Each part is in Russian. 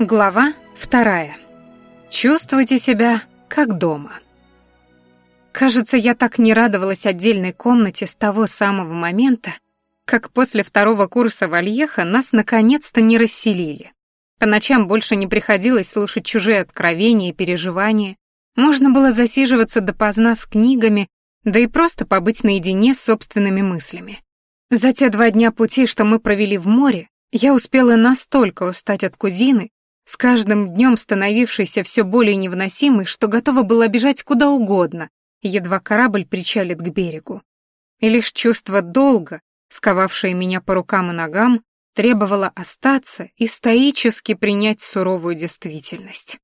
Глава вторая. Чувствуйте себя как дома. Кажется, я так не радовалась отдельной комнате с того самого момента, как после второго курса Вальеха нас наконец-то не расселили. По ночам больше не приходилось слушать чужие откровения и переживания, можно было засиживаться допоздна с книгами, да и просто побыть наедине с собственными мыслями. За те два дня пути, что мы провели в море, я успела настолько устать от кузины, с каждым днем становившейся все более невыносимой, что готова была бежать куда угодно, едва корабль причалит к берегу. И лишь чувство долга, сковавшее меня по рукам и ногам, требовало остаться и стоически принять суровую действительность.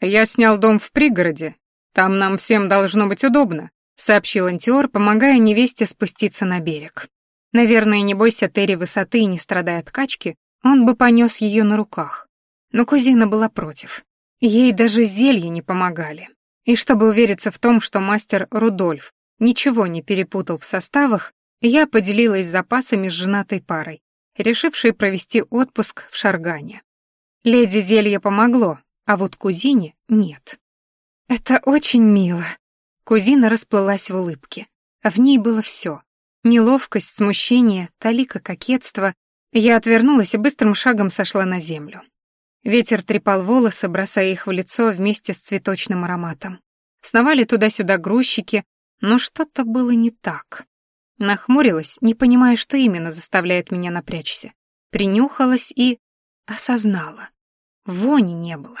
«Я снял дом в пригороде. Там нам всем должно быть удобно», — сообщил Антиор, помогая невесте спуститься на берег. Наверное, не бойся Терри высоты и не страдая от качки, он бы понес ее на руках. Но кузина была против. Ей даже зелья не помогали. И чтобы увериться в том, что мастер Рудольф ничего не перепутал в составах, я поделилась запасами с женатой парой, решившей провести отпуск в Шаргане. Леди зелье помогло, а вот кузине нет. «Это очень мило». Кузина расплылась в улыбке. В ней было все: Неловкость, смущение, талика кокетства. Я отвернулась и быстрым шагом сошла на землю. Ветер трепал волосы, бросая их в лицо вместе с цветочным ароматом. Сновали туда-сюда грузчики, но что-то было не так. Нахмурилась, не понимая, что именно заставляет меня напрячься. Принюхалась и осознала. Вони не было.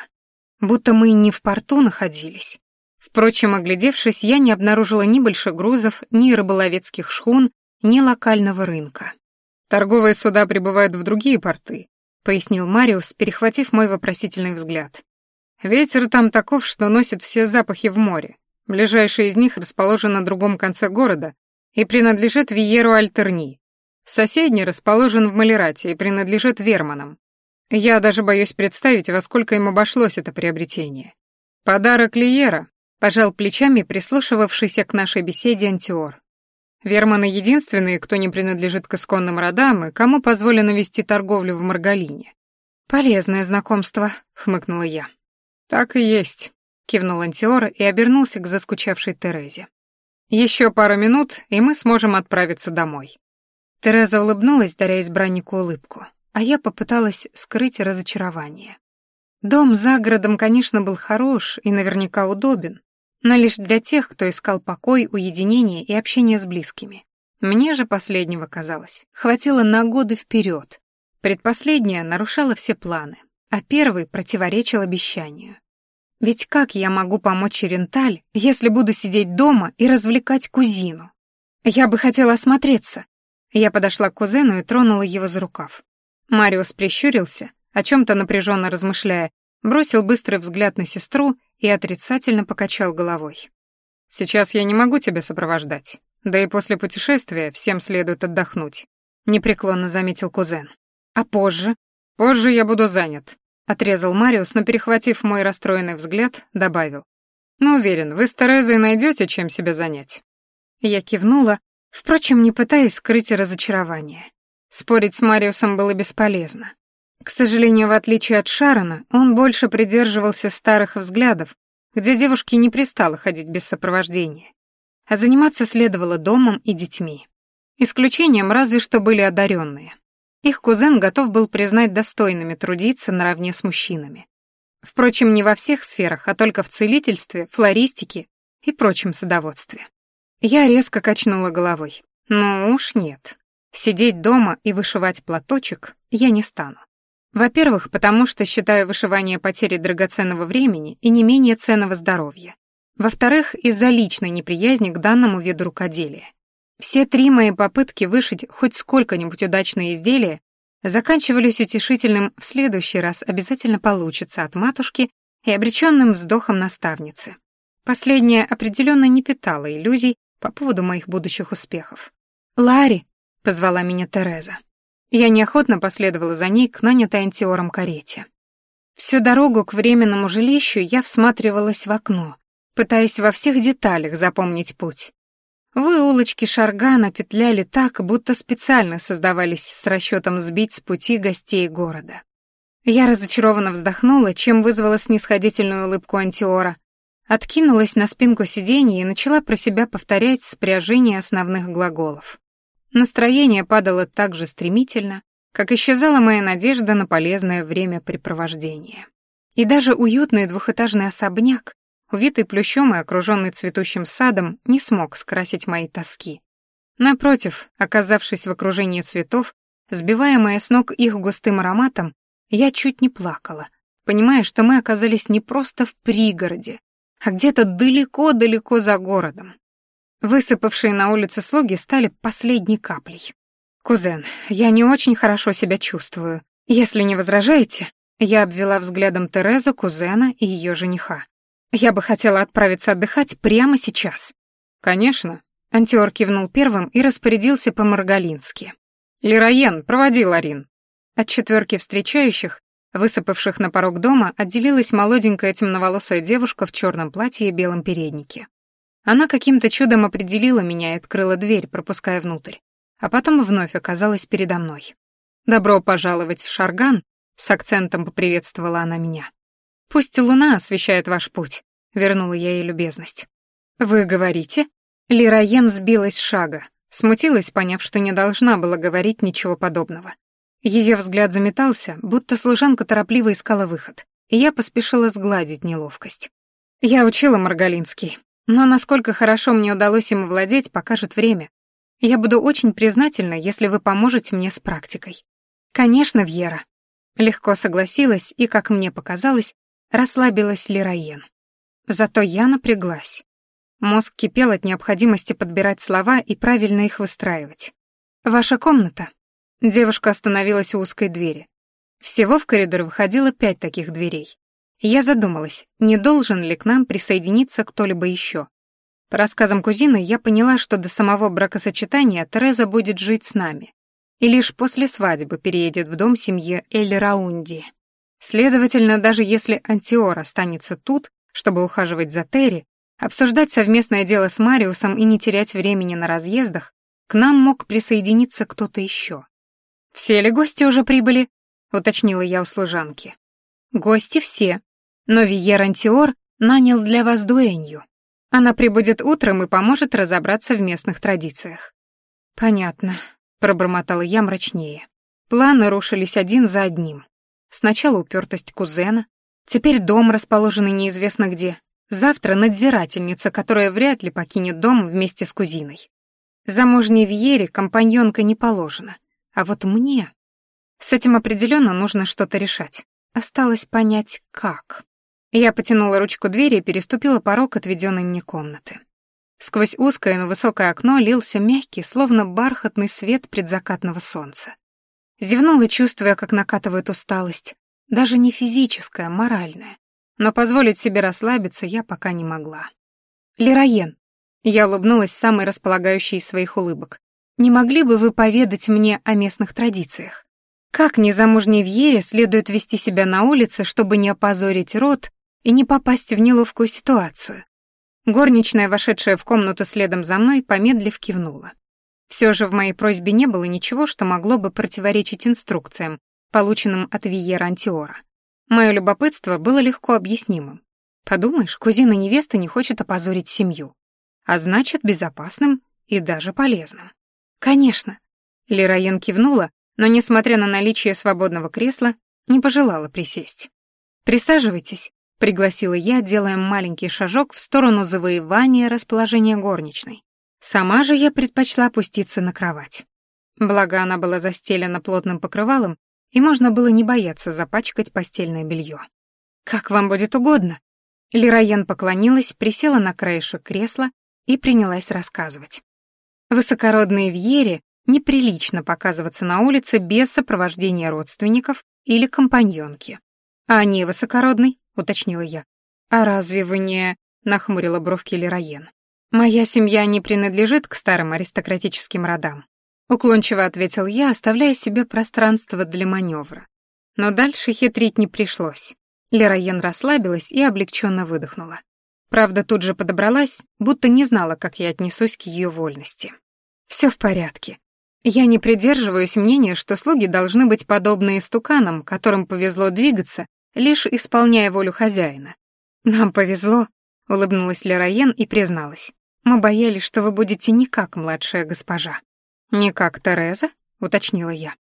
Будто мы и не в порту находились. Впрочем, оглядевшись, я не обнаружила ни большегрузов, ни рыболовецких шхун, ни локального рынка. Торговые суда прибывают в другие порты, пояснил Мариус, перехватив мой вопросительный взгляд. Ветер там таков, что носит все запахи в море. Ближайший из них расположен на другом конце города и принадлежит Виеру Альтерни. Соседний расположен в Малерате и принадлежит Верманам. Я даже боюсь представить, во сколько им обошлось это приобретение. Подарок Лиера, пожал плечами прислушивавшийся к нашей беседе Антиор. Верманы единственные, кто не принадлежит к исконным родам и кому позволено вести торговлю в Маргалине. Полезное знакомство, хмыкнула я. Так и есть, кивнул Антиор и обернулся к заскучавшей Терезе. Еще пару минут, и мы сможем отправиться домой. Тереза улыбнулась, даря избраннику улыбку, а я попыталась скрыть разочарование. Дом за городом, конечно, был хорош и наверняка удобен, но лишь для тех, кто искал покой, уединение и общение с близкими. Мне же последнего казалось, хватило на годы вперед. Предпоследнее нарушало все планы, а первый противоречил обещанию. Ведь как я могу помочь Ренталь, если буду сидеть дома и развлекать кузину? Я бы хотела осмотреться. Я подошла к кузену и тронула его за рукав. Мариус прищурился, о чем-то напряженно размышляя, бросил быстрый взгляд на сестру и отрицательно покачал головой. «Сейчас я не могу тебя сопровождать. Да и после путешествия всем следует отдохнуть», — непреклонно заметил кузен. «А позже?» «Позже я буду занят», — отрезал Мариус, но, перехватив мой расстроенный взгляд, добавил. «Но уверен, вы с Терезой найдете, чем себя занять». Я кивнула, впрочем, не пытаясь скрыть разочарование. Спорить с Мариусом было бесполезно. К сожалению, в отличие от Шарона, он больше придерживался старых взглядов, где девушке не пристало ходить без сопровождения, а заниматься следовало домом и детьми. Исключением разве что были одаренные. Их кузен готов был признать достойными трудиться наравне с мужчинами. Впрочем, не во всех сферах, а только в целительстве, флористике и прочем садоводстве. Я резко качнула головой. Ну уж нет. Сидеть дома и вышивать платочек я не стану. Во-первых, потому что считаю вышивание потерей драгоценного времени и не менее ценного здоровья. Во-вторых, из-за личной неприязни к данному виду рукоделия. Все три мои попытки вышить хоть сколько-нибудь удачное изделие заканчивались утешительным «в следующий раз обязательно получится» от матушки и обреченным вздохом наставницы. Последняя определенно не питала иллюзий по поводу моих будущих успехов. «Ларри!» — позвала меня Тереза. Я неохотно последовала за ней к нанятой антиором карете. Всю дорогу к временному жилищу я всматривалась в окно, пытаясь во всех деталях запомнить путь. Вы улочки Шаргана петляли так, будто специально создавались с расчетом сбить с пути гостей города. Я разочарованно вздохнула, чем вызвала снисходительную улыбку Антиора, откинулась на спинку сиденья и начала про себя повторять спряжение основных глаголов. Настроение падало так же стремительно, как исчезала моя надежда на полезное времяпрепровождение. И даже уютный двухэтажный особняк, увитый плющом и окруженный цветущим садом, не смог скрасить мои тоски. Напротив, оказавшись в окружении цветов, сбиваемая с ног их густым ароматом, я чуть не плакала, понимая, что мы оказались не просто в пригороде, а где-то далеко-далеко за городом. Высыпавшие на улице слуги стали последней каплей. «Кузен, я не очень хорошо себя чувствую. Если не возражаете...» Я обвела взглядом Терезу, кузена и ее жениха. «Я бы хотела отправиться отдыхать прямо сейчас». «Конечно». Антиор кивнул первым и распорядился по-маргалински. «Лироен, проводи Ларин». От четверки встречающих, высыпавших на порог дома, отделилась молоденькая темноволосая девушка в черном платье и белом переднике. Она каким-то чудом определила меня и открыла дверь, пропуская внутрь а потом вновь оказалась передо мной. «Добро пожаловать в Шарган», — с акцентом поприветствовала она меня. «Пусть луна освещает ваш путь», — вернула я ей любезность. «Вы говорите?» Лираен сбилась с шага, смутилась, поняв, что не должна была говорить ничего подобного. Ее взгляд заметался, будто служанка торопливо искала выход, и я поспешила сгладить неловкость. Я учила Маргалинский, но насколько хорошо мне удалось им владеть, покажет время. Я буду очень признательна, если вы поможете мне с практикой. Конечно, Вьера. Легко согласилась и, как мне показалось, расслабилась Лираен. Зато я напряглась. Мозг кипел от необходимости подбирать слова и правильно их выстраивать. «Ваша комната». Девушка остановилась у узкой двери. Всего в коридор выходило пять таких дверей. Я задумалась, не должен ли к нам присоединиться кто-либо еще. По рассказам кузины я поняла, что до самого бракосочетания Тереза будет жить с нами. И лишь после свадьбы переедет в дом семьи Эль Раунди. Следовательно, даже если Антиор останется тут, чтобы ухаживать за Терри, обсуждать совместное дело с Мариусом и не терять времени на разъездах, к нам мог присоединиться кто-то еще. «Все ли гости уже прибыли?» — уточнила я у служанки. «Гости все, но Виер Антиор нанял для вас дуэнью. Она прибудет утром и поможет разобраться в местных традициях. Понятно, пробормотала я мрачнее. Планы рушились один за одним. Сначала упертость кузена, теперь дом, расположенный неизвестно где. Завтра надзирательница, которая вряд ли покинет дом вместе с кузиной. Замужней Вьере компаньонка не положена. А вот мне... С этим определенно нужно что-то решать. Осталось понять, как. Я потянула ручку двери и переступила порог отведенной мне комнаты. Сквозь узкое, но высокое окно лился мягкий, словно бархатный свет предзакатного солнца. Зевнула, чувствуя, как накатывает усталость. Даже не физическая, а моральная. Но позволить себе расслабиться я пока не могла. «Лероен», — я улыбнулась самой располагающей из своих улыбок, «не могли бы вы поведать мне о местных традициях? Как незамужней Вьере следует вести себя на улице, чтобы не опозорить род и не попасть в неловкую ситуацию. Горничная, вошедшая в комнату следом за мной, помедлив кивнула. Все же в моей просьбе не было ничего, что могло бы противоречить инструкциям, полученным от Виера Антиора. Мое любопытство было легко объяснимым. Подумаешь, кузина невесты не хочет опозорить семью. А значит, безопасным и даже полезным. Конечно. Лираен кивнула, но, несмотря на наличие свободного кресла, не пожелала присесть. «Присаживайтесь», — пригласила я, делая маленький шажок в сторону завоевания расположения горничной. Сама же я предпочла опуститься на кровать. Благо, она была застелена плотным покрывалом, и можно было не бояться запачкать постельное белье. «Как вам будет угодно». Лираен поклонилась, присела на краешек кресла и принялась рассказывать. Высокородные Вьере неприлично показываться на улице без сопровождения родственников или компаньонки. А не высокородный уточнила я. «А разве вы не...» — нахмурила бровки Лероен. «Моя семья не принадлежит к старым аристократическим родам», — уклончиво ответил я, оставляя себе пространство для маневра. Но дальше хитрить не пришлось. Лероен расслабилась и облегченно выдохнула. Правда, тут же подобралась, будто не знала, как я отнесусь к ее вольности. Все в порядке. Я не придерживаюсь мнения, что слуги должны быть подобны истуканам, которым повезло двигаться, лишь исполняя волю хозяина. Нам повезло, улыбнулась Лерайен и призналась. Мы боялись, что вы будете не как младшая госпожа. Не как Тереза, уточнила я.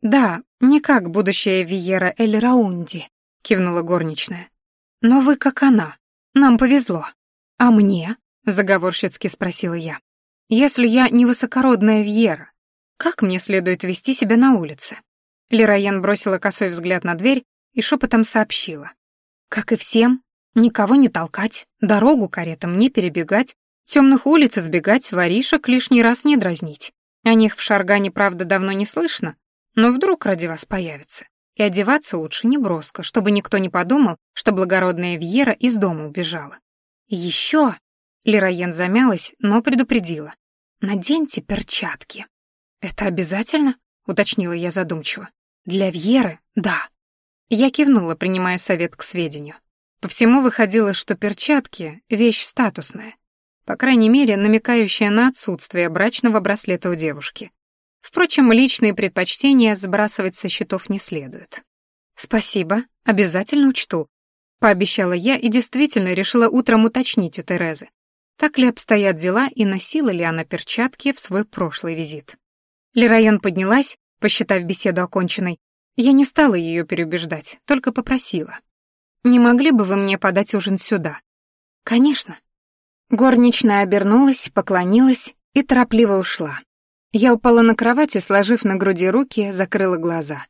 Да, не как будущая Виера Эль Раунди, кивнула горничная. Но вы как она. Нам повезло. А мне? заговорщицки спросила я. Если я не высокородная Вьера, как мне следует вести себя на улице? Лероен бросила косой взгляд на дверь и шепотом сообщила. Как и всем, никого не толкать, дорогу каретам не перебегать, темных улиц избегать, воришек лишний раз не дразнить. О них в Шаргане, правда, давно не слышно, но вдруг ради вас появится. И одеваться лучше не броско, чтобы никто не подумал, что благородная Вьера из дома убежала. Еще... Лероен замялась, но предупредила. «Наденьте перчатки». «Это обязательно?» — уточнила я задумчиво. «Для Вьеры — да». Я кивнула, принимая совет к сведению. По всему выходило, что перчатки — вещь статусная, по крайней мере, намекающая на отсутствие брачного браслета у девушки. Впрочем, личные предпочтения сбрасывать со счетов не следует. «Спасибо, обязательно учту», — пообещала я и действительно решила утром уточнить у Терезы, так ли обстоят дела и носила ли она перчатки в свой прошлый визит. Лераян поднялась, посчитав беседу оконченной. Я не стала ее переубеждать, только попросила. «Не могли бы вы мне подать ужин сюда?» «Конечно». Горничная обернулась, поклонилась и торопливо ушла. Я упала на кровати, сложив на груди руки, закрыла глаза.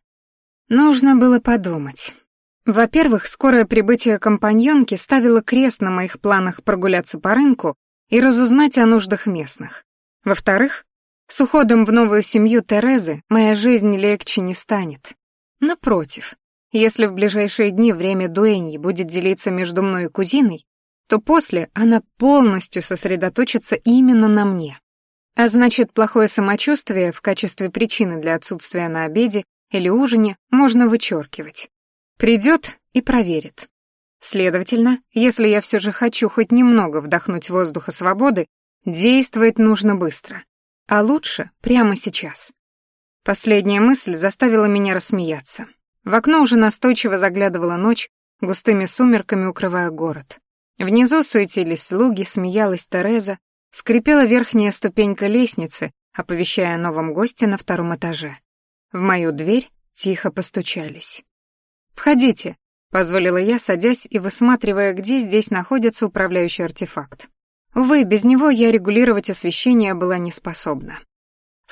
Нужно было подумать. Во-первых, скорое прибытие компаньонки ставило крест на моих планах прогуляться по рынку и разузнать о нуждах местных. Во-вторых, с уходом в новую семью Терезы моя жизнь легче не станет. Напротив, если в ближайшие дни время дуэньи будет делиться между мной и кузиной, то после она полностью сосредоточится именно на мне. А значит, плохое самочувствие в качестве причины для отсутствия на обеде или ужине можно вычеркивать. Придет и проверит. Следовательно, если я все же хочу хоть немного вдохнуть воздуха свободы, действовать нужно быстро. А лучше прямо сейчас. Последняя мысль заставила меня рассмеяться. В окно уже настойчиво заглядывала ночь, густыми сумерками укрывая город. Внизу суетились слуги, смеялась Тереза, скрипела верхняя ступенька лестницы, оповещая о новом госте на втором этаже. В мою дверь тихо постучались. «Входите», — позволила я, садясь и высматривая, где здесь находится управляющий артефакт. Увы, без него я регулировать освещение была не способна.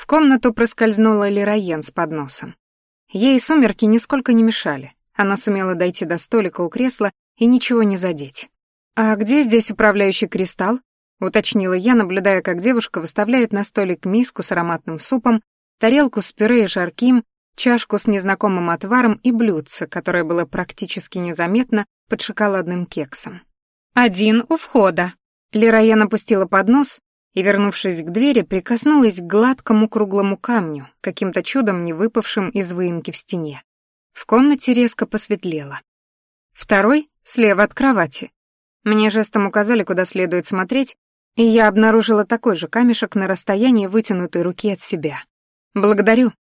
В комнату проскользнула Лероен с подносом. Ей сумерки нисколько не мешали. Она сумела дойти до столика у кресла и ничего не задеть. «А где здесь управляющий кристалл?» — уточнила я, наблюдая, как девушка выставляет на столик миску с ароматным супом, тарелку с пюре и жарким, чашку с незнакомым отваром и блюдце, которое было практически незаметно под шоколадным кексом. «Один у входа», Лероя напустила поднос и, вернувшись к двери, прикоснулась к гладкому круглому камню, каким-то чудом не выпавшим из выемки в стене. В комнате резко посветлело. Второй — слева от кровати. Мне жестом указали, куда следует смотреть, и я обнаружила такой же камешек на расстоянии вытянутой руки от себя. «Благодарю.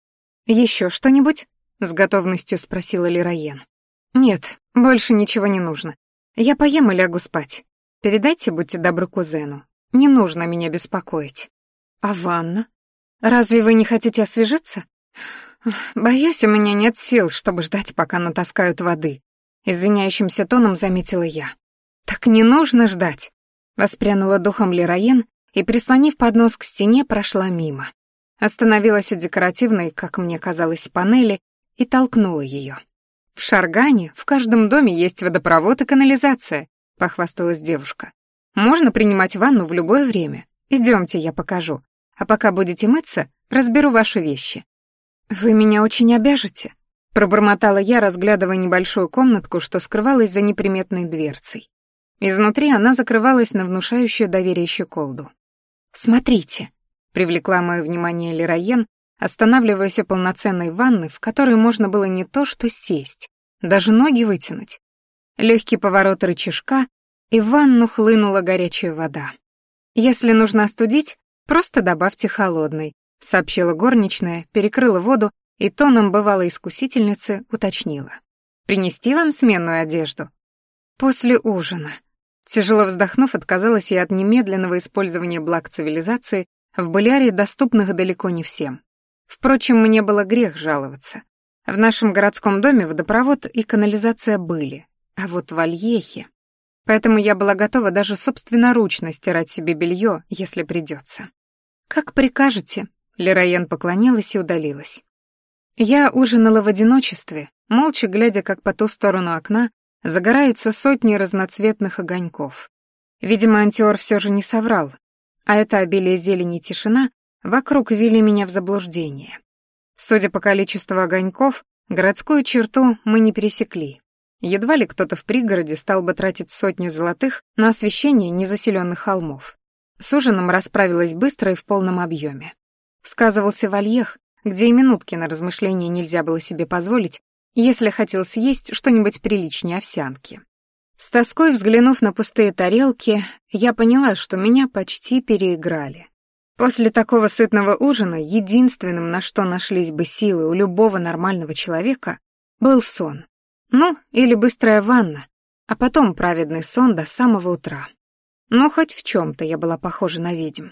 Еще что-нибудь?» — с готовностью спросила Лероен. «Нет, больше ничего не нужно. Я поем и лягу спать. Передайте, будьте добры кузену. Не нужно меня беспокоить. А ванна? Разве вы не хотите освежиться? Боюсь, у меня нет сил, чтобы ждать, пока натаскают воды. Извиняющимся тоном заметила я. Так не нужно ждать. Воспрянула духом Лероен и, прислонив поднос к стене, прошла мимо. Остановилась у декоративной, как мне казалось, панели и толкнула ее. В Шаргане в каждом доме есть водопровод и канализация, — похвасталась девушка. «Можно принимать ванну в любое время. Идемте, я покажу. А пока будете мыться, разберу ваши вещи». «Вы меня очень обяжете», — пробормотала я, разглядывая небольшую комнатку, что скрывалась за неприметной дверцей. Изнутри она закрывалась на внушающую доверие щеколду. «Смотрите», — привлекла мое внимание Лероен, останавливаясь у полноценной ванны, в которой можно было не то что сесть, даже ноги вытянуть. Легкий поворот рычажка, и в ванну хлынула горячая вода. Если нужно остудить, просто добавьте холодной, сообщила горничная, перекрыла воду и тоном бывалой искусительницы уточнила. «Принести вам сменную одежду?» «После ужина». Тяжело вздохнув, отказалась я от немедленного использования благ цивилизации в Боляре, доступных далеко не всем. Впрочем, мне было грех жаловаться. В нашем городском доме водопровод и канализация были, а вот в Альехе... Поэтому я была готова даже собственноручно стирать себе белье, если придется. «Как прикажете», — Лероен поклонилась и удалилась. Я ужинала в одиночестве, молча глядя, как по ту сторону окна загораются сотни разноцветных огоньков. Видимо, антиор все же не соврал, а это обилие зелени и тишина вокруг вели меня в заблуждение. Судя по количеству огоньков, городскую черту мы не пересекли. Едва ли кто-то в пригороде стал бы тратить сотни золотых на освещение незаселенных холмов. С ужином расправилась быстро и в полном объеме. Сказывался Вальех, где и минутки на размышления нельзя было себе позволить, если хотел съесть что-нибудь приличнее овсянки. С тоской взглянув на пустые тарелки, я поняла, что меня почти переиграли. После такого сытного ужина единственным, на что нашлись бы силы у любого нормального человека, был сон. Ну, или быстрая ванна, а потом праведный сон до самого утра. Но хоть в чем то я была похожа на ведьм.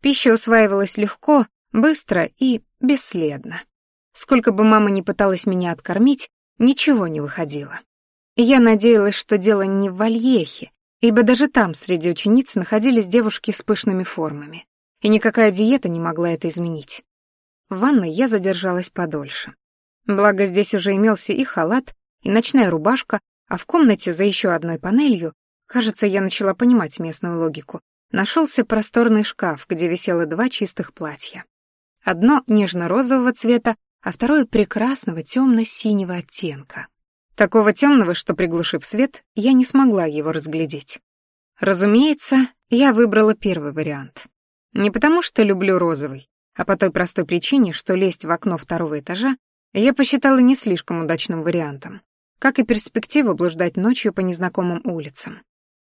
Пища усваивалась легко, быстро и бесследно. Сколько бы мама ни пыталась меня откормить, ничего не выходило. я надеялась, что дело не в вальехе, ибо даже там среди учениц находились девушки с пышными формами, и никакая диета не могла это изменить. В ванной я задержалась подольше. Благо здесь уже имелся и халат, и ночная рубашка, а в комнате за еще одной панелью, кажется, я начала понимать местную логику, нашелся просторный шкаф, где висело два чистых платья. Одно нежно-розового цвета, а второе прекрасного темно-синего оттенка. Такого темного, что, приглушив свет, я не смогла его разглядеть. Разумеется, я выбрала первый вариант. Не потому, что люблю розовый, а по той простой причине, что лезть в окно второго этажа я посчитала не слишком удачным вариантом, как и перспективу блуждать ночью по незнакомым улицам.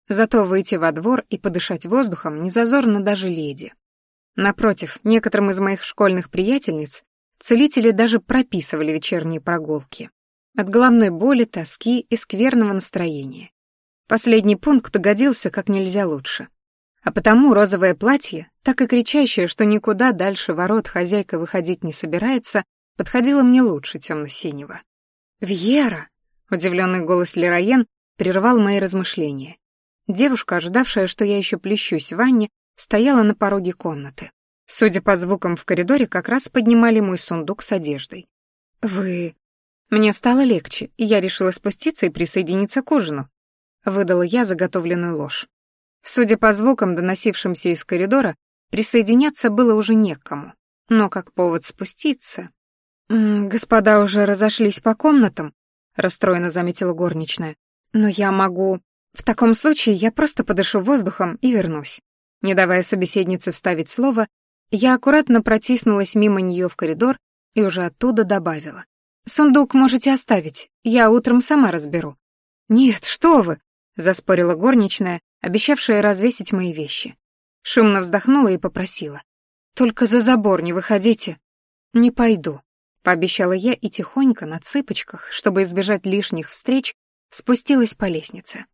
Зато выйти во двор и подышать воздухом не зазорно даже леди. Напротив, некоторым из моих школьных приятельниц целители даже прописывали вечерние прогулки. От головной боли, тоски и скверного настроения. Последний пункт годился как нельзя лучше. А потому розовое платье, так и кричащее, что никуда дальше ворот хозяйка выходить не собирается, подходило мне лучше темно-синего. «Вьера!» — удивленный голос Лероен прервал мои размышления. Девушка, ожидавшая, что я еще плещусь в ванне, стояла на пороге комнаты. Судя по звукам в коридоре, как раз поднимали мой сундук с одеждой. «Вы...» Мне стало легче, и я решила спуститься и присоединиться к ужину. Выдала я заготовленную ложь. Судя по звукам, доносившимся из коридора, присоединяться было уже некому. Но как повод спуститься... «Господа уже разошлись по комнатам», — расстроенно заметила горничная. «Но я могу...» «В таком случае я просто подышу воздухом и вернусь». Не давая собеседнице вставить слово, я аккуратно протиснулась мимо нее в коридор и уже оттуда добавила. «Сундук можете оставить, я утром сама разберу». «Нет, что вы!» — заспорила горничная, обещавшая развесить мои вещи. Шумно вздохнула и попросила. «Только за забор не выходите». «Не пойду», — пообещала я и тихонько, на цыпочках, чтобы избежать лишних встреч, спустилась по лестнице.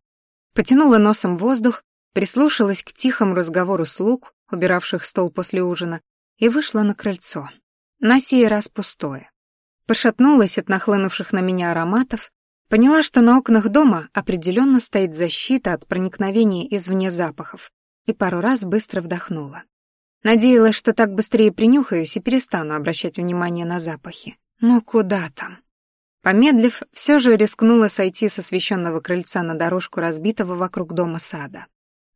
Потянула носом воздух прислушалась к тихому разговору слуг, убиравших стол после ужина, и вышла на крыльцо. На сей раз пустое. Пошатнулась от нахлынувших на меня ароматов, поняла, что на окнах дома определенно стоит защита от проникновения извне запахов, и пару раз быстро вдохнула. Надеялась, что так быстрее принюхаюсь и перестану обращать внимание на запахи. Но куда там? Помедлив, все же рискнула сойти с освещенного крыльца на дорожку разбитого вокруг дома сада.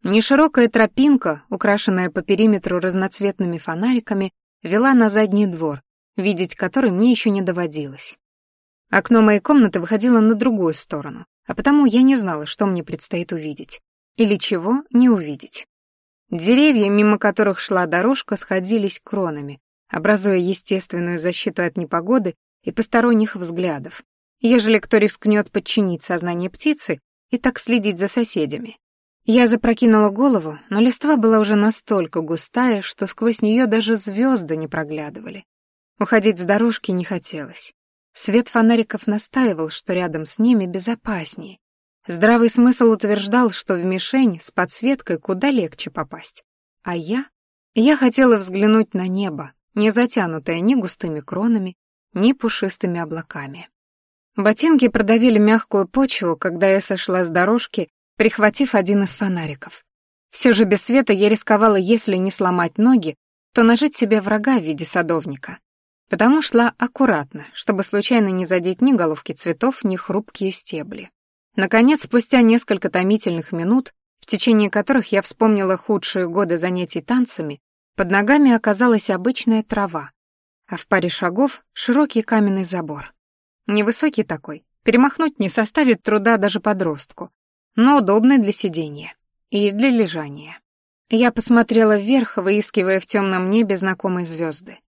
Неширокая тропинка, украшенная по периметру разноцветными фонариками, вела на задний двор, видеть который мне еще не доводилось. Окно моей комнаты выходило на другую сторону, а потому я не знала, что мне предстоит увидеть. Или чего не увидеть. Деревья, мимо которых шла дорожка, сходились кронами, образуя естественную защиту от непогоды и посторонних взглядов, ежели кто рискнет подчинить сознание птицы и так следить за соседями. Я запрокинула голову, но листва была уже настолько густая, что сквозь нее даже звезды не проглядывали. Уходить с дорожки не хотелось. Свет фонариков настаивал, что рядом с ними безопаснее. Здравый смысл утверждал, что в мишень с подсветкой куда легче попасть. А я? Я хотела взглянуть на небо, не затянутое ни густыми кронами, ни пушистыми облаками. Ботинки продавили мягкую почву, когда я сошла с дорожки, прихватив один из фонариков. Все же без света я рисковала, если не сломать ноги, то нажить себе врага в виде садовника. Потому шла аккуратно, чтобы случайно не задеть ни головки цветов, ни хрупкие стебли. Наконец, спустя несколько томительных минут, в течение которых я вспомнила худшие годы занятий танцами, под ногами оказалась обычная трава, а в паре шагов — широкий каменный забор. Невысокий такой, перемахнуть не составит труда даже подростку, но удобный для сидения и для лежания. Я посмотрела вверх, выискивая в темном небе знакомые звезды.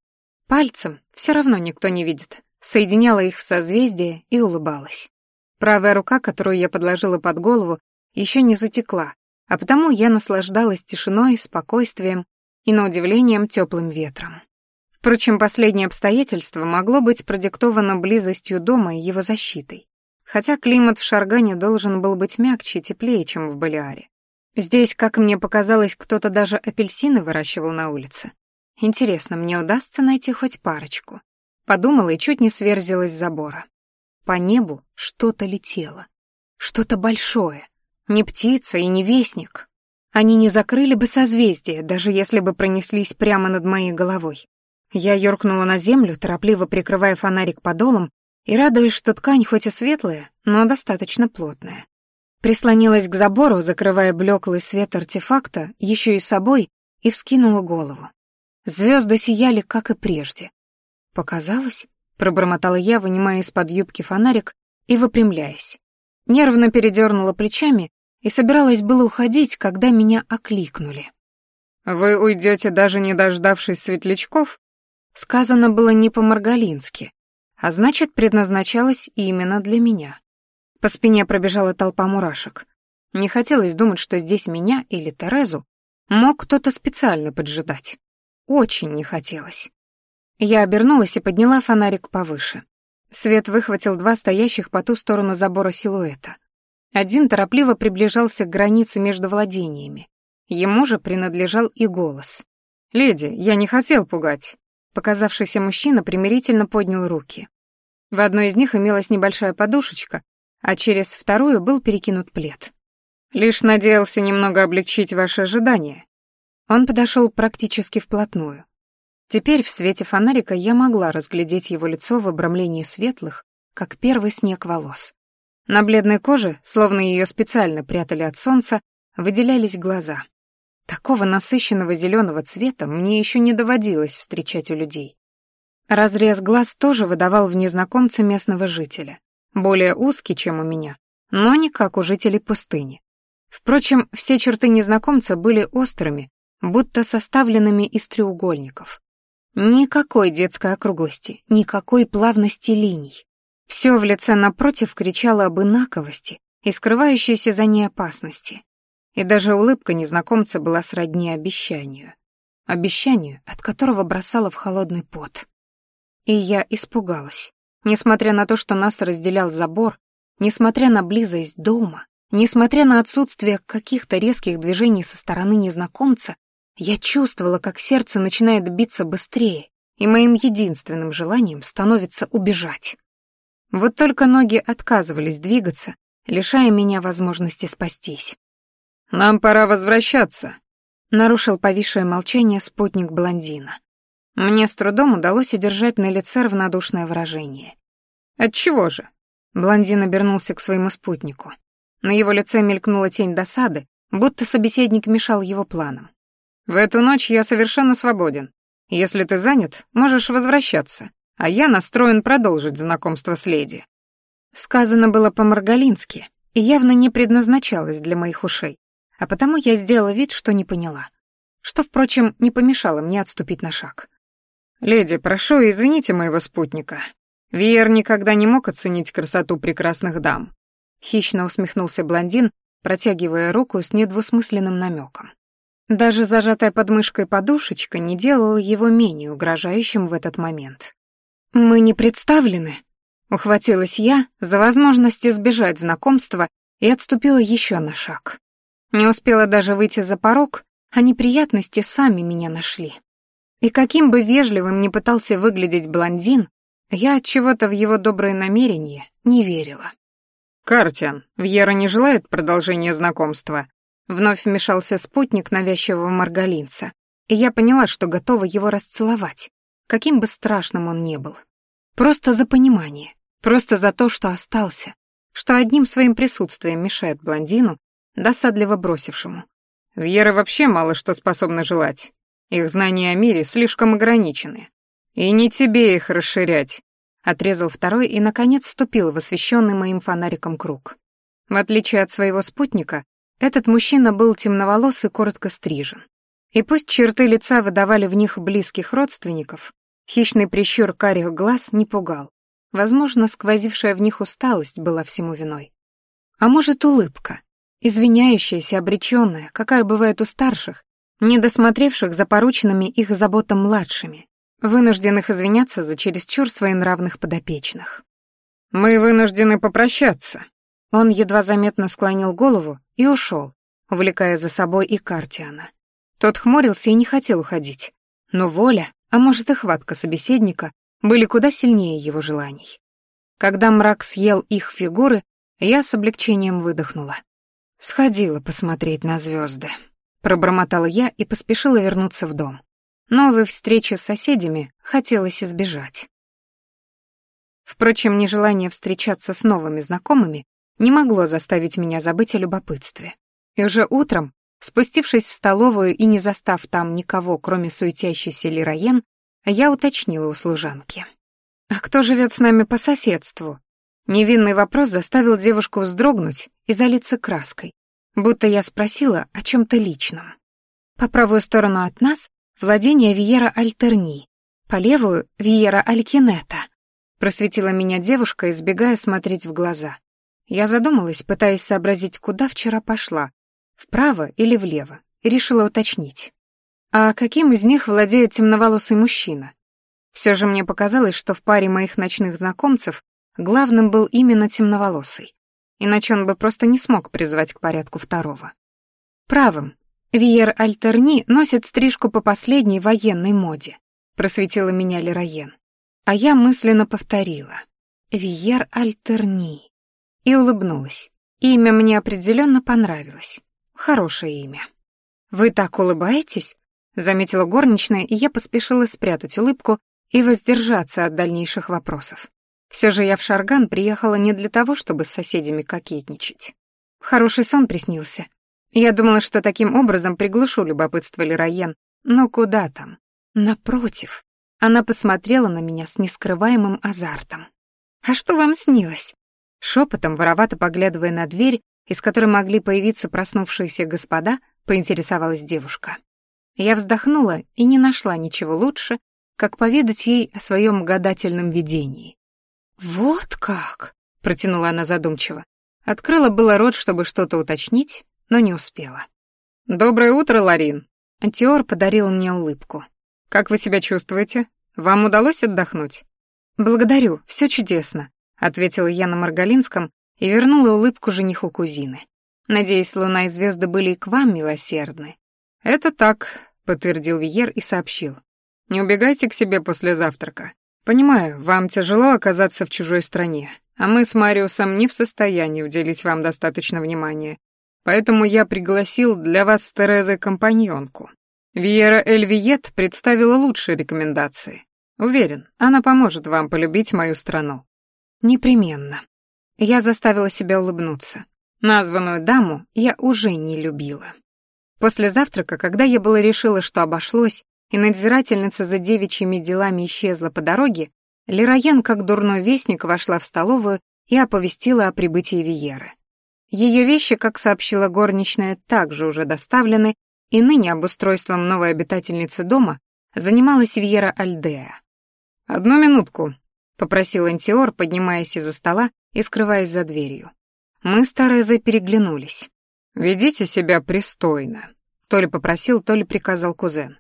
Пальцем, все равно никто не видит, соединяла их в созвездие и улыбалась. Правая рука, которую я подложила под голову, еще не затекла, а потому я наслаждалась тишиной, спокойствием и, на удивлением, теплым ветром. Впрочем, последнее обстоятельство могло быть продиктовано близостью дома и его защитой. Хотя климат в Шаргане должен был быть мягче и теплее, чем в Балиаре. Здесь, как мне показалось, кто-то даже апельсины выращивал на улице. Интересно, мне удастся найти хоть парочку. Подумала и чуть не сверзилась с забора. По небу что-то летело. Что-то большое. Не птица и не вестник. Они не закрыли бы созвездие, даже если бы пронеслись прямо над моей головой. Я юркнула на землю, торопливо прикрывая фонарик подолом и радуясь, что ткань хоть и светлая, но достаточно плотная. Прислонилась к забору, закрывая блеклый свет артефакта еще и собой, и вскинула голову. Звезды сияли, как и прежде. «Показалось?» — пробормотала я, вынимая из-под юбки фонарик и выпрямляясь. Нервно передернула плечами и собиралась было уходить, когда меня окликнули. «Вы уйдете, даже не дождавшись светлячков?» Сказано было не по-маргалински, а значит, предназначалось именно для меня. По спине пробежала толпа мурашек. Не хотелось думать, что здесь меня или Терезу мог кто-то специально поджидать. Очень не хотелось. Я обернулась и подняла фонарик повыше. Свет выхватил два стоящих по ту сторону забора силуэта. Один торопливо приближался к границе между владениями. Ему же принадлежал и голос. «Леди, я не хотел пугать». Показавшийся мужчина примирительно поднял руки. В одной из них имелась небольшая подушечка, а через вторую был перекинут плед. «Лишь надеялся немного облегчить ваши ожидания. Он подошел практически вплотную. Теперь в свете фонарика я могла разглядеть его лицо в обрамлении светлых, как первый снег волос. На бледной коже, словно ее специально прятали от солнца, выделялись глаза. Такого насыщенного зеленого цвета мне еще не доводилось встречать у людей. Разрез глаз тоже выдавал в незнакомце местного жителя. Более узкий, чем у меня, но не как у жителей пустыни. Впрочем, все черты незнакомца были острыми, будто составленными из треугольников. Никакой детской округлости, никакой плавности линий. Все в лице напротив кричало об инаковости и скрывающейся за ней опасности. И даже улыбка незнакомца была сродни обещанию. Обещанию, от которого бросала в холодный пот. И я испугалась. Несмотря на то, что нас разделял забор, несмотря на близость дома, несмотря на отсутствие каких-то резких движений со стороны незнакомца, я чувствовала, как сердце начинает биться быстрее, и моим единственным желанием становится убежать. Вот только ноги отказывались двигаться, лишая меня возможности спастись. «Нам пора возвращаться», — нарушил повисшее молчание спутник блондина. Мне с трудом удалось удержать на лице равнодушное выражение. «Отчего же?» Блондин обернулся к своему спутнику. На его лице мелькнула тень досады, будто собеседник мешал его планам. В эту ночь я совершенно свободен. Если ты занят, можешь возвращаться, а я настроен продолжить знакомство с леди». Сказано было по-маргалински и явно не предназначалось для моих ушей, а потому я сделала вид, что не поняла. Что, впрочем, не помешало мне отступить на шаг. «Леди, прошу, извините моего спутника. Виер никогда не мог оценить красоту прекрасных дам». Хищно усмехнулся блондин, протягивая руку с недвусмысленным намеком. Даже зажатая под мышкой подушечка не делала его менее угрожающим в этот момент. «Мы не представлены», — ухватилась я за возможность избежать знакомства и отступила еще на шаг. Не успела даже выйти за порог, а неприятности сами меня нашли. И каким бы вежливым ни пытался выглядеть блондин, я от чего-то в его добрые намерения не верила. «Картиан, Вьера не желает продолжения знакомства?» Вновь вмешался спутник навязчивого маргалинца, и я поняла, что готова его расцеловать, каким бы страшным он ни был. Просто за понимание, просто за то, что остался, что одним своим присутствием мешает блондину, досадливо бросившему. Вьера вообще мало что способна желать. Их знания о мире слишком ограничены. И не тебе их расширять. Отрезал второй и, наконец, вступил в освещенный моим фонариком круг. В отличие от своего спутника, этот мужчина был темноволос и коротко стрижен. И пусть черты лица выдавали в них близких родственников, хищный прищур карих глаз не пугал. Возможно, сквозившая в них усталость была всему виной. А может, улыбка, извиняющаяся, обречённая, какая бывает у старших, недосмотревших за порученными их заботам младшими, вынужденных извиняться за чересчур своенравных подопечных. «Мы вынуждены попрощаться». Он едва заметно склонил голову и ушел, увлекая за собой и Картиана. Тот хмурился и не хотел уходить, но воля, а может и хватка собеседника, были куда сильнее его желаний. Когда мрак съел их фигуры, я с облегчением выдохнула. Сходила посмотреть на звезды. Пробормотала я и поспешила вернуться в дом. Новой встречи с соседями хотелось избежать. Впрочем, нежелание встречаться с новыми знакомыми не могло заставить меня забыть о любопытстве. И уже утром, спустившись в столовую и не застав там никого, кроме суетящейся Лироен, я уточнила у служанки. «А кто живет с нами по соседству?» Невинный вопрос заставил девушку вздрогнуть и залиться краской, будто я спросила о чем-то личном. По правую сторону от нас — владение Виера Альтерни, по левую — Виера Алькинета. Просветила меня девушка, избегая смотреть в глаза. Я задумалась, пытаясь сообразить, куда вчера пошла, вправо или влево, и решила уточнить. А каким из них владеет темноволосый мужчина? Все же мне показалось, что в паре моих ночных знакомцев главным был именно темноволосый. Иначе он бы просто не смог призвать к порядку второго. Правым. Виер Альтерни носит стрижку по последней военной моде, просветила меня Лероен. А я мысленно повторила. Виер Альтерни и улыбнулась. Имя мне определенно понравилось. Хорошее имя. «Вы так улыбаетесь?» — заметила горничная, и я поспешила спрятать улыбку и воздержаться от дальнейших вопросов. Все же я в Шарган приехала не для того, чтобы с соседями кокетничать. Хороший сон приснился. Я думала, что таким образом приглушу любопытство Лероен, но куда там? Напротив, она посмотрела на меня с нескрываемым азартом. «А что вам снилось?» Шепотом, воровато поглядывая на дверь, из которой могли появиться проснувшиеся господа, поинтересовалась девушка. Я вздохнула и не нашла ничего лучше, как поведать ей о своем гадательном видении. «Вот как!» — протянула она задумчиво. Открыла было рот, чтобы что-то уточнить, но не успела. «Доброе утро, Ларин!» Антиор подарил мне улыбку. «Как вы себя чувствуете? Вам удалось отдохнуть?» «Благодарю, все чудесно», ответила я на Маргалинском и вернула улыбку жениху кузины. Надеюсь, луна и звезды были и к вам милосердны. Это так, подтвердил Виер и сообщил. Не убегайте к себе после завтрака. Понимаю, вам тяжело оказаться в чужой стране, а мы с Мариусом не в состоянии уделить вам достаточно внимания. Поэтому я пригласил для вас с Терезой компаньонку. Виера Эльвиет представила лучшие рекомендации. Уверен, она поможет вам полюбить мою страну. Непременно. Я заставила себя улыбнуться. Названную даму я уже не любила. После завтрака, когда я была решила, что обошлось, и надзирательница за девичьими делами исчезла по дороге, Лероян, как дурной вестник, вошла в столовую и оповестила о прибытии Виеры. Ее вещи, как сообщила горничная, также уже доставлены, и ныне обустройством новой обитательницы дома занималась Виера Альдея. «Одну минутку», попросил Антиор, поднимаясь из-за стола и скрываясь за дверью. Мы с Терезой переглянулись. «Ведите себя пристойно», — то ли попросил, то ли приказал кузен.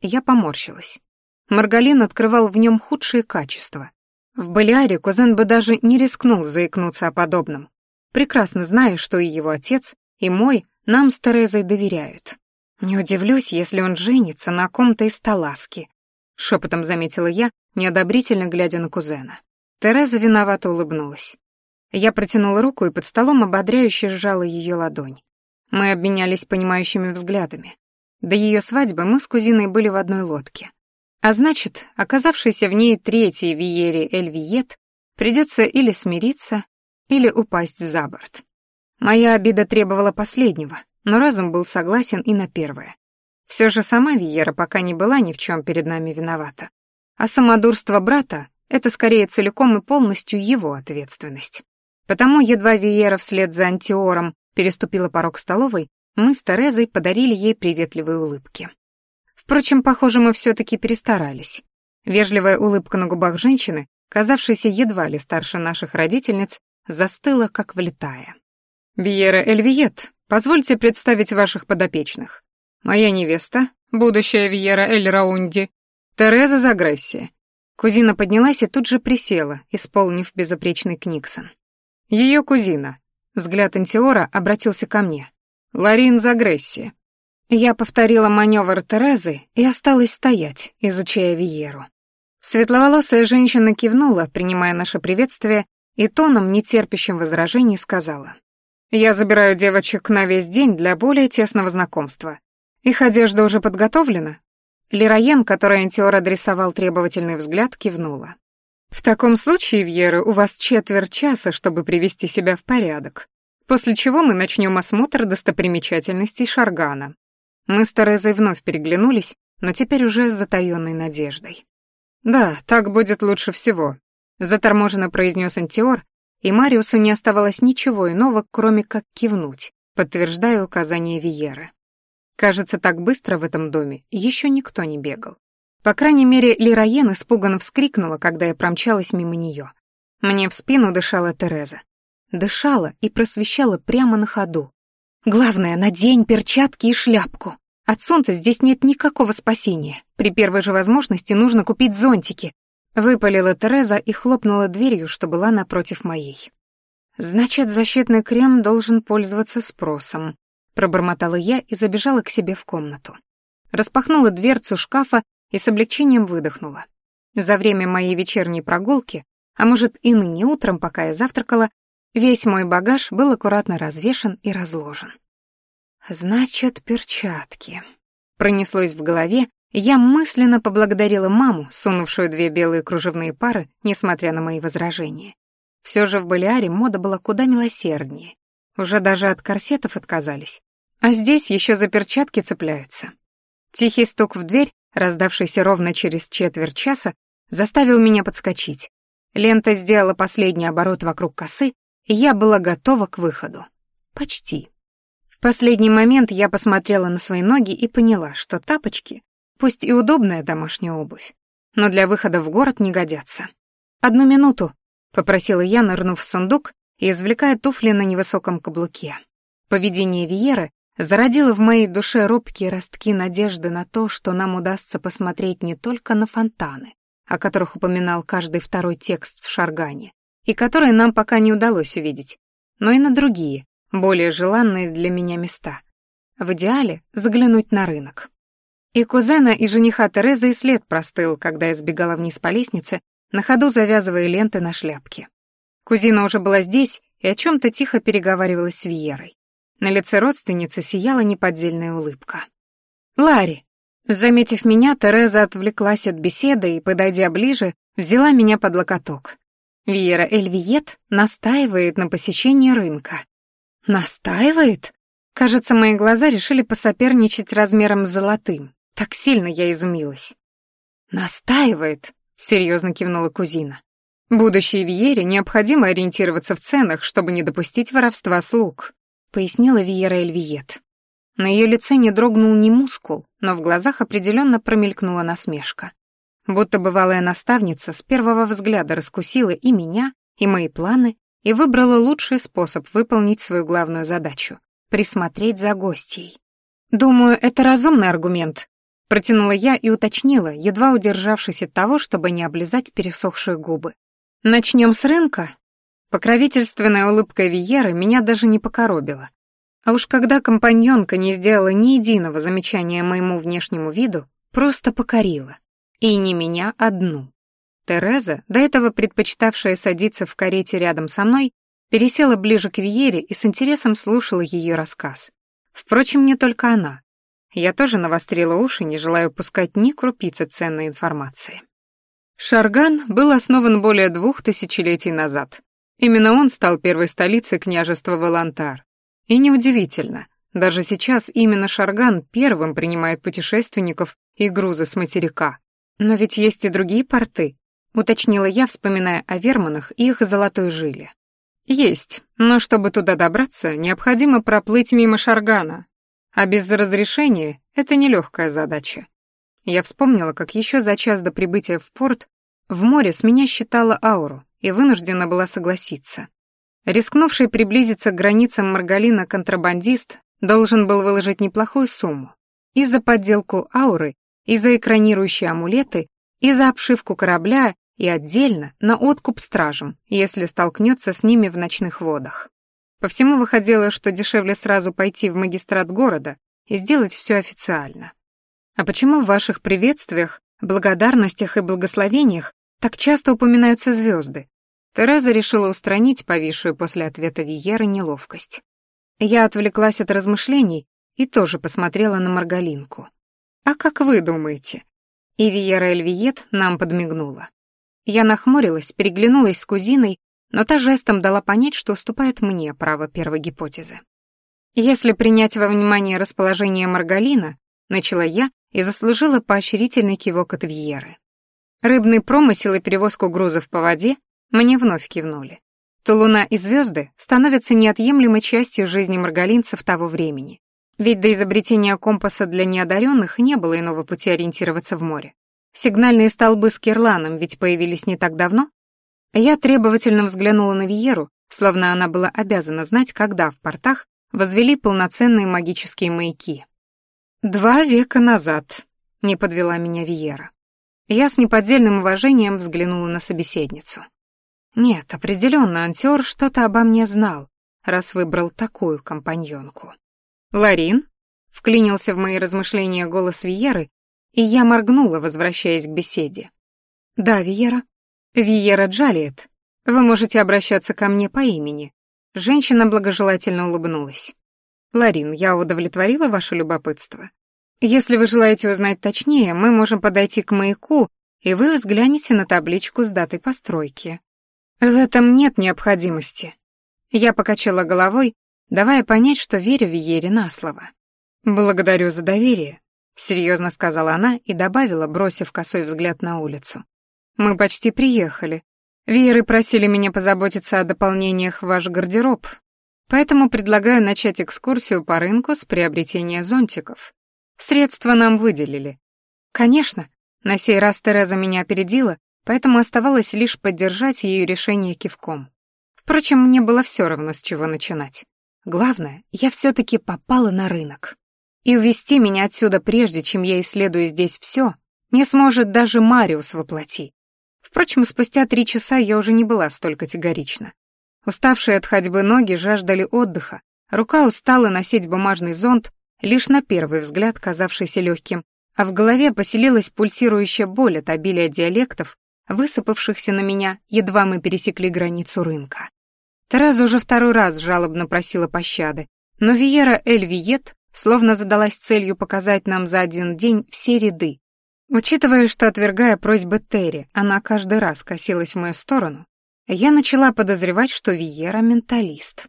Я поморщилась. Маргалин открывал в нем худшие качества. В Балиаре кузен бы даже не рискнул заикнуться о подобном, прекрасно зная, что и его отец, и мой нам с Терезой доверяют. Не удивлюсь, если он женится на ком-то из Таласки, шепотом заметила я, неодобрительно глядя на кузена. Тереза виновато улыбнулась. Я протянула руку и под столом ободряюще сжала ее ладонь. Мы обменялись понимающими взглядами. До ее свадьбы мы с кузиной были в одной лодке. А значит, оказавшийся в ней третий Виере Эльвиет придется или смириться, или упасть за борт. Моя обида требовала последнего, но разум был согласен и на первое. Все же сама Виера пока не была ни в чем перед нами виновата. А самодурство брата — это скорее целиком и полностью его ответственность. Потому едва Виера вслед за Антиором переступила порог столовой, мы с Терезой подарили ей приветливые улыбки. Впрочем, похоже, мы все-таки перестарались. Вежливая улыбка на губах женщины, казавшейся едва ли старше наших родительниц, застыла, как влетая. «Виера Эльвиет, позвольте представить ваших подопечных. Моя невеста, будущая Виера Эль Раунди, Тереза Загресси». Кузина поднялась и тут же присела, исполнив безупречный книксон. Ее кузина. Взгляд Антиора обратился ко мне. Ларин Загресси. Я повторила маневр Терезы и осталась стоять, изучая Виеру. Светловолосая женщина кивнула, принимая наше приветствие, и тоном, нетерпящим возражений, сказала. «Я забираю девочек на весь день для более тесного знакомства. Их одежда уже подготовлена?» Лираен, которой Антиор адресовал требовательный взгляд, кивнула. В таком случае, Вьера, у вас четверть часа, чтобы привести себя в порядок, после чего мы начнем осмотр достопримечательностей Шаргана. Мы с Терезой вновь переглянулись, но теперь уже с затаённой надеждой. «Да, так будет лучше всего», — заторможенно произнес Антиор, и Мариусу не оставалось ничего иного, кроме как кивнуть, подтверждая указания Виеры. Кажется, так быстро в этом доме еще никто не бегал. По крайней мере, Лираен испуганно вскрикнула, когда я промчалась мимо нее. Мне в спину дышала Тереза. Дышала и просвещала прямо на ходу. «Главное, надень перчатки и шляпку. От солнца здесь нет никакого спасения. При первой же возможности нужно купить зонтики». Выпалила Тереза и хлопнула дверью, что была напротив моей. «Значит, защитный крем должен пользоваться спросом», пробормотала я и забежала к себе в комнату. Распахнула дверцу шкафа и с облегчением выдохнула. За время моей вечерней прогулки, а может и ныне утром, пока я завтракала, весь мой багаж был аккуратно развешан и разложен. «Значит, перчатки». Пронеслось в голове, я мысленно поблагодарила маму, сунувшую две белые кружевные пары, несмотря на мои возражения. Все же в Балиаре мода была куда милосерднее. Уже даже от корсетов отказались. А здесь еще за перчатки цепляются. Тихий стук в дверь раздавшийся ровно через четверть часа, заставил меня подскочить. Лента сделала последний оборот вокруг косы, и я была готова к выходу. Почти. В последний момент я посмотрела на свои ноги и поняла, что тапочки, пусть и удобная домашняя обувь, но для выхода в город не годятся. «Одну минуту», — попросила я, нырнув в сундук и извлекая туфли на невысоком каблуке. Поведение Виеры зародила в моей душе робкие ростки надежды на то, что нам удастся посмотреть не только на фонтаны, о которых упоминал каждый второй текст в Шаргане, и которые нам пока не удалось увидеть, но и на другие, более желанные для меня места. В идеале заглянуть на рынок. И кузена, и жениха Терезы и след простыл, когда я сбегала вниз по лестнице, на ходу завязывая ленты на шляпке. Кузина уже была здесь и о чем то тихо переговаривалась с Виерой. На лице родственницы сияла неподдельная улыбка. «Ларри!» Заметив меня, Тереза отвлеклась от беседы и, подойдя ближе, взяла меня под локоток. Виера Эльвиет настаивает на посещении рынка. Настаивает? Кажется, мои глаза решили посоперничать размером с золотым. Так сильно я изумилась. Настаивает, серьезно кивнула кузина. Будущей Виере необходимо ориентироваться в ценах, чтобы не допустить воровства слуг пояснила Виера Эльвиет. На ее лице не дрогнул ни мускул, но в глазах определенно промелькнула насмешка. Будто бывалая наставница с первого взгляда раскусила и меня, и мои планы, и выбрала лучший способ выполнить свою главную задачу — присмотреть за гостьей. «Думаю, это разумный аргумент», — протянула я и уточнила, едва удержавшись от того, чтобы не облизать пересохшие губы. «Начнем с рынка?» Покровительственная улыбка Виеры меня даже не покоробила. А уж когда компаньонка не сделала ни единого замечания моему внешнему виду, просто покорила. И не меня одну. Тереза, до этого предпочитавшая садиться в карете рядом со мной, пересела ближе к Виере и с интересом слушала ее рассказ. Впрочем, не только она. Я тоже навострила уши, не желая упускать ни крупицы ценной информации. Шарган был основан более двух тысячелетий назад. Именно он стал первой столицей княжества Волантар. И неудивительно, даже сейчас именно Шарган первым принимает путешественников и грузы с материка. Но ведь есть и другие порты, уточнила я, вспоминая о верманах и их золотой жиле. Есть, но чтобы туда добраться, необходимо проплыть мимо Шаргана, а без разрешения это нелегкая задача. Я вспомнила, как еще за час до прибытия в порт в море с меня считала ауру и вынуждена была согласиться. Рискнувший приблизиться к границам Маргалина контрабандист должен был выложить неплохую сумму и за подделку ауры, и за экранирующие амулеты, и за обшивку корабля, и отдельно на откуп стражам, если столкнется с ними в ночных водах. По всему выходило, что дешевле сразу пойти в магистрат города и сделать все официально. А почему в ваших приветствиях, благодарностях и благословениях так часто упоминаются звезды? Тереза решила устранить повисшую после ответа Виеры неловкость. Я отвлеклась от размышлений и тоже посмотрела на Маргалинку. «А как вы думаете?» И Виера Эльвиет нам подмигнула. Я нахмурилась, переглянулась с кузиной, но та жестом дала понять, что уступает мне право первой гипотезы. Если принять во внимание расположение Маргалина, начала я и заслужила поощрительный кивок от Вьеры. Рыбный промысел и перевозку грузов по воде мне вновь кивнули. То луна и звезды становятся неотъемлемой частью жизни маргалинцев того времени. Ведь до изобретения компаса для неодаренных не было иного пути ориентироваться в море. Сигнальные столбы с кирланом ведь появились не так давно. Я требовательно взглянула на Виеру, словно она была обязана знать, когда в портах возвели полноценные магические маяки. «Два века назад», — не подвела меня Виера. Я с неподдельным уважением взглянула на собеседницу. Нет, определенно Антер что-то обо мне знал, раз выбрал такую компаньонку. «Ларин?» — вклинился в мои размышления голос Виеры, и я моргнула, возвращаясь к беседе. «Да, Виера. Виера Джалиет. Вы можете обращаться ко мне по имени». Женщина благожелательно улыбнулась. «Ларин, я удовлетворила ваше любопытство. Если вы желаете узнать точнее, мы можем подойти к маяку, и вы взглянете на табличку с датой постройки. В этом нет необходимости». Я покачала головой, давая понять, что верю Виере на слово. «Благодарю за доверие. Серьезно сказала она и добавила, бросив косой взгляд на улицу. Мы почти приехали. Вееры просили меня позаботиться о дополнениях в ваш гардероб, поэтому предлагаю начать экскурсию по рынку с приобретения зонтиков. Средства нам выделили. Конечно, на сей раз Тереза меня опередила, поэтому оставалось лишь поддержать ее решение кивком. Впрочем, мне было все равно, с чего начинать. Главное, я все таки попала на рынок. И увести меня отсюда прежде, чем я исследую здесь все, не сможет даже Мариус воплоти. Впрочем, спустя три часа я уже не была столь категорична. Уставшие от ходьбы ноги жаждали отдыха, рука устала носить бумажный зонт, лишь на первый взгляд казавшийся легким, а в голове поселилась пульсирующая боль от обилия диалектов, высыпавшихся на меня, едва мы пересекли границу рынка. Тереза уже второй раз жалобно просила пощады, но Виера Эль Виет словно задалась целью показать нам за один день все ряды. Учитывая, что, отвергая просьбы Терри, она каждый раз косилась в мою сторону, я начала подозревать, что Виера — менталист.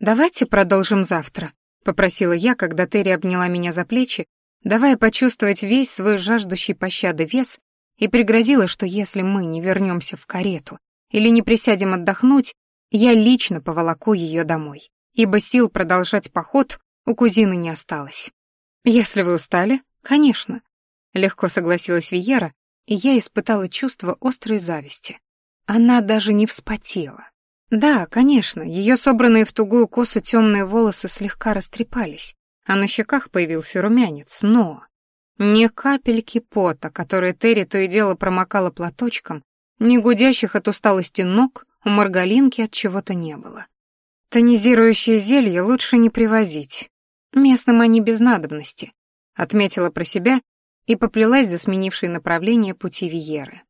«Давайте продолжим завтра», — попросила я, когда Терри обняла меня за плечи, давая почувствовать весь свой жаждущий пощады вес, и пригрозила, что если мы не вернемся в карету или не присядем отдохнуть, я лично поволоку ее домой, ибо сил продолжать поход у кузины не осталось. «Если вы устали, конечно», — легко согласилась Виера, и я испытала чувство острой зависти. Она даже не вспотела. Да, конечно, ее собранные в тугую косу темные волосы слегка растрепались, а на щеках появился румянец, но... Ни капельки пота, которые Терри то и дело промокала платочком, ни гудящих от усталости ног у Маргалинки от чего-то не было. Тонизирующее зелье лучше не привозить. Местным они без надобности, отметила про себя и поплелась за сменившей направление пути Виеры.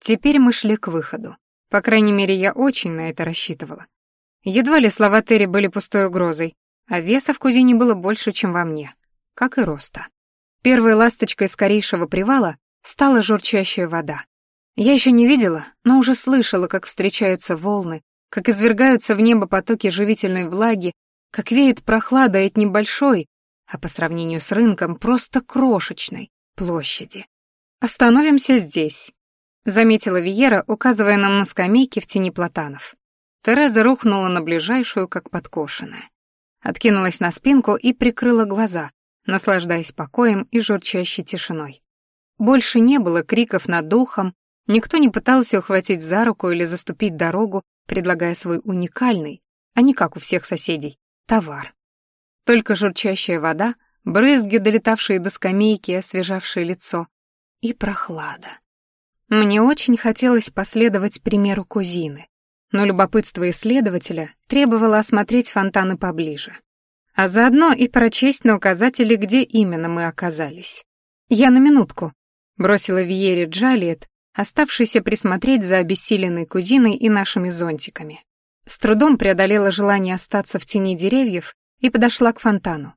Теперь мы шли к выходу. По крайней мере, я очень на это рассчитывала. Едва ли слова Терри были пустой угрозой, а веса в кузине было больше, чем во мне, как и роста. Первой ласточкой скорейшего привала стала журчащая вода. Я еще не видела, но уже слышала, как встречаются волны, как извергаются в небо потоки живительной влаги, как веет прохлада от небольшой, а по сравнению с рынком просто крошечной площади. «Остановимся здесь», — заметила Виера, указывая нам на скамейки в тени платанов. Тереза рухнула на ближайшую, как подкошенная. Откинулась на спинку и прикрыла глаза, наслаждаясь покоем и журчащей тишиной. Больше не было криков над духом, никто не пытался ухватить за руку или заступить дорогу, предлагая свой уникальный, а не как у всех соседей, товар. Только журчащая вода, брызги, долетавшие до скамейки, освежавшие лицо, и прохлада. Мне очень хотелось последовать примеру кузины, но любопытство исследователя требовало осмотреть фонтаны поближе, а заодно и прочесть на указателе, где именно мы оказались. «Я на минутку», — бросила Виере Джалиет, оставшийся присмотреть за обессиленной кузиной и нашими зонтиками. С трудом преодолела желание остаться в тени деревьев и подошла к фонтану.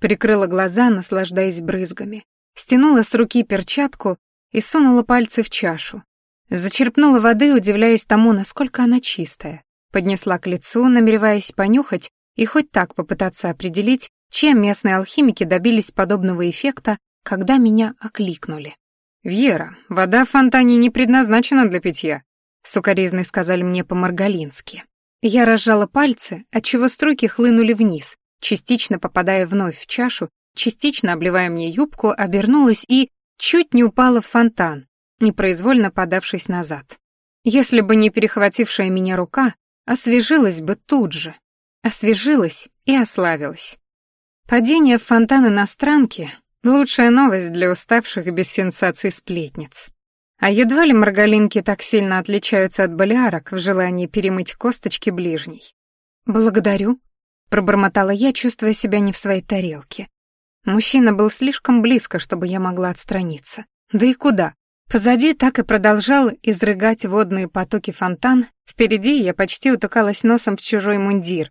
Прикрыла глаза, наслаждаясь брызгами, стянула с руки перчатку и сунула пальцы в чашу. Зачерпнула воды, удивляясь тому, насколько она чистая. Поднесла к лицу, намереваясь понюхать и хоть так попытаться определить, чем местные алхимики добились подобного эффекта, когда меня окликнули. «Вьера, вода в фонтане не предназначена для питья», — сукоризной сказали мне по-маргалински. Я разжала пальцы, отчего струйки хлынули вниз, частично попадая вновь в чашу, частично обливая мне юбку, обернулась и чуть не упала в фонтан, непроизвольно подавшись назад. Если бы не перехватившая меня рука, освежилась бы тут же. Освежилась и ославилась. Падение в фонтан иностранки — лучшая новость для уставших без сенсаций сплетниц. А едва ли маргалинки так сильно отличаются от болярок в желании перемыть косточки ближней. «Благодарю», — пробормотала я, чувствуя себя не в своей тарелке. Мужчина был слишком близко, чтобы я могла отстраниться. Да и куда? Позади так и продолжал изрыгать водные потоки фонтан, впереди я почти утыкалась носом в чужой мундир.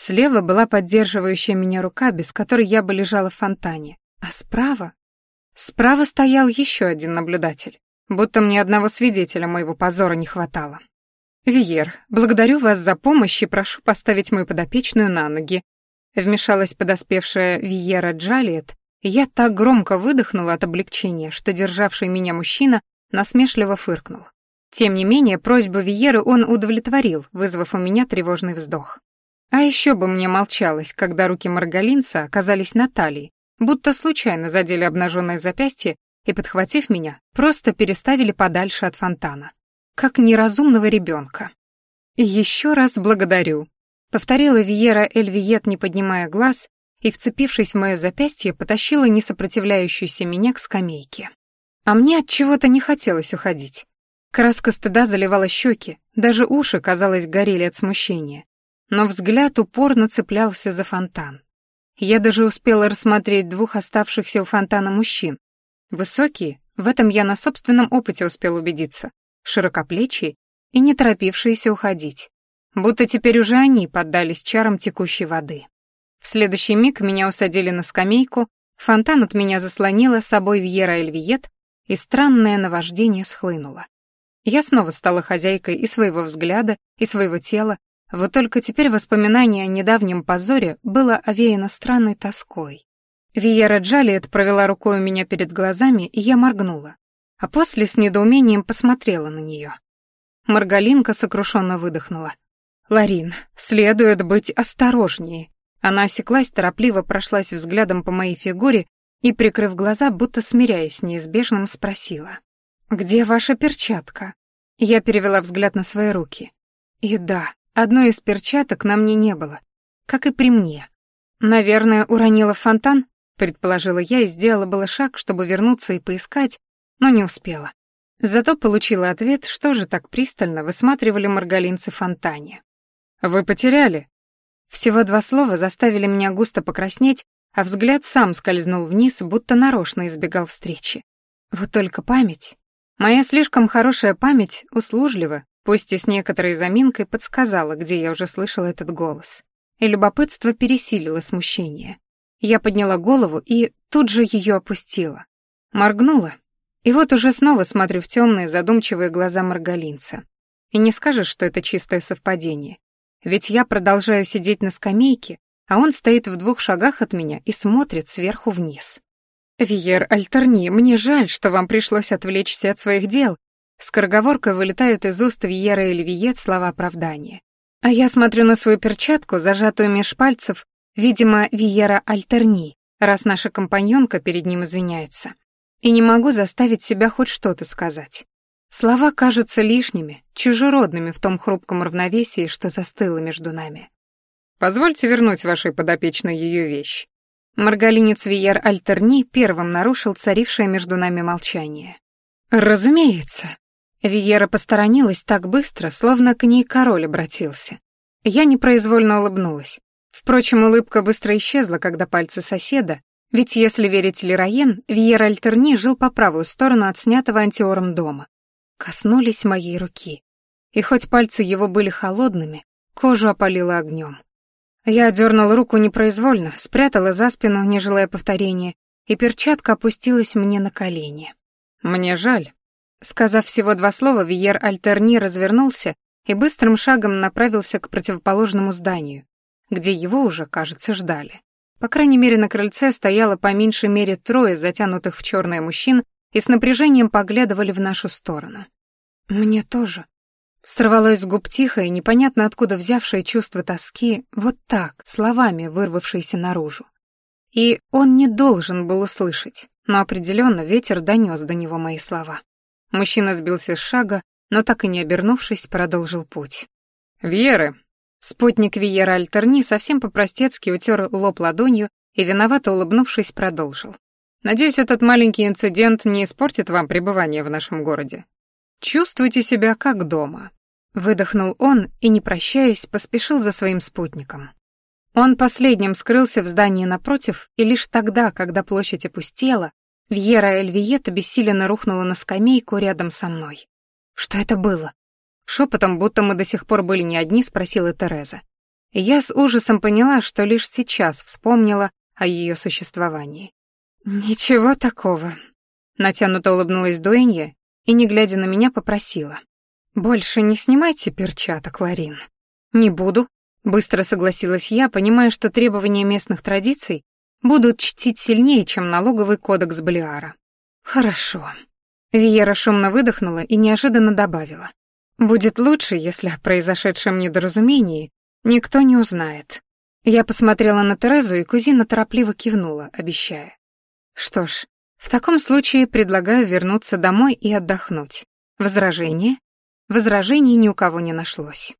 Слева была поддерживающая меня рука, без которой я бы лежала в фонтане. А справа? Справа стоял еще один наблюдатель будто мне одного свидетеля моего позора не хватало. «Виер, благодарю вас за помощь и прошу поставить мою подопечную на ноги», вмешалась подоспевшая Виера Джалиет, я так громко выдохнула от облегчения, что державший меня мужчина насмешливо фыркнул. Тем не менее, просьбу Виеры он удовлетворил, вызвав у меня тревожный вздох. А еще бы мне молчалось, когда руки Маргалинца оказались на талии, будто случайно задели обнаженное запястье и, подхватив меня, просто переставили подальше от фонтана, как неразумного ребенка. «Еще раз благодарю», — повторила Виера Эльвиет, не поднимая глаз, и, вцепившись в мое запястье, потащила несопротивляющуюся меня к скамейке. А мне от чего-то не хотелось уходить. Краска стыда заливала щеки, даже уши, казалось, горели от смущения. Но взгляд упорно цеплялся за фонтан. Я даже успела рассмотреть двух оставшихся у фонтана мужчин, Высокие, в этом я на собственном опыте успел убедиться, широкоплечие и не торопившиеся уходить. Будто теперь уже они поддались чарам текущей воды. В следующий миг меня усадили на скамейку, фонтан от меня заслонила собой Вьера Эльвиет, и странное наваждение схлынуло. Я снова стала хозяйкой и своего взгляда, и своего тела, вот только теперь воспоминание о недавнем позоре было овеяно странной тоской. Виера Джалиет провела рукой у меня перед глазами, и я моргнула, а после с недоумением посмотрела на нее. Маргалинка сокрушенно выдохнула. «Ларин, следует быть осторожнее». Она осеклась, торопливо прошлась взглядом по моей фигуре и, прикрыв глаза, будто смиряясь с неизбежным, спросила. «Где ваша перчатка?» Я перевела взгляд на свои руки. И да, Одной из перчаток на мне не было, как и при мне. Наверное, уронила фонтан, предположила я и сделала было шаг, чтобы вернуться и поискать, но не успела. Зато получила ответ, что же так пристально высматривали маргалинцы фонтане. «Вы потеряли?» Всего два слова заставили меня густо покраснеть, а взгляд сам скользнул вниз, будто нарочно избегал встречи. Вот только память. Моя слишком хорошая память услужлива, пусть и с некоторой заминкой подсказала, где я уже слышала этот голос. И любопытство пересилило смущение. Я подняла голову и тут же ее опустила. Моргнула. И вот уже снова смотрю в темные задумчивые глаза Маргалинца. И не скажешь, что это чистое совпадение. Ведь я продолжаю сидеть на скамейке, а он стоит в двух шагах от меня и смотрит сверху вниз. «Виер Альтерни, мне жаль, что вам пришлось отвлечься от своих дел». Скороговоркой вылетают из уст Виера или Виет слова оправдания. А я смотрю на свою перчатку, зажатую меж пальцев, видимо, Виера Альтерни, раз наша компаньонка перед ним извиняется. И не могу заставить себя хоть что-то сказать. Слова кажутся лишними, чужеродными в том хрупком равновесии, что застыло между нами. «Позвольте вернуть вашей подопечной ее вещь». Маргалинец Виер Альтерни первым нарушил царившее между нами молчание. «Разумеется». Виера посторонилась так быстро, словно к ней король обратился. Я непроизвольно улыбнулась. Впрочем, улыбка быстро исчезла, когда пальцы соседа, ведь если верить Лероен, Виер Альтерни жил по правую сторону от снятого антиором дома, коснулись моей руки. И хоть пальцы его были холодными, кожу опалило огнем. Я отдернула руку непроизвольно, спрятала за спину, не желая повторения, и перчатка опустилась мне на колени. «Мне жаль». Сказав всего два слова, Виер Альтерни развернулся и быстрым шагом направился к противоположному зданию, где его уже, кажется, ждали. По крайней мере, на крыльце стояло по меньшей мере трое затянутых в черное мужчин и с напряжением поглядывали в нашу сторону. «Мне тоже», Сорвалось с губ тихо и непонятно откуда взявшее чувство тоски, вот так, словами вырвавшееся наружу. И он не должен был услышать, но определенно ветер донес до него мои слова. Мужчина сбился с шага, но так и не обернувшись, продолжил путь. «Вьеры!» Спутник Виера Альтерни совсем по-простецки утер лоб ладонью и, виновато улыбнувшись, продолжил. «Надеюсь, этот маленький инцидент не испортит вам пребывание в нашем городе. Чувствуйте себя как дома. Выдохнул он и, не прощаясь, поспешил за своим спутником. Он последним скрылся в здании напротив, и лишь тогда, когда площадь опустела, Вьера Эльвиета бессиленно рухнула на скамейку рядом со мной. «Что это было?» Шепотом, будто мы до сих пор были не одни, спросила Тереза. Я с ужасом поняла, что лишь сейчас вспомнила о ее существовании. «Ничего такого», — натянуто улыбнулась Дуэнья и, не глядя на меня, попросила. «Больше не снимайте перчаток, Ларин». «Не буду», — быстро согласилась я, понимая, что требования местных традиций будут чтить сильнее, чем налоговый кодекс Балиара. «Хорошо». Виера шумно выдохнула и неожиданно добавила. «Будет лучше, если о произошедшем недоразумении никто не узнает». Я посмотрела на Терезу, и кузина торопливо кивнула, обещая. «Что ж, в таком случае предлагаю вернуться домой и отдохнуть. Возражение? Возражений ни у кого не нашлось.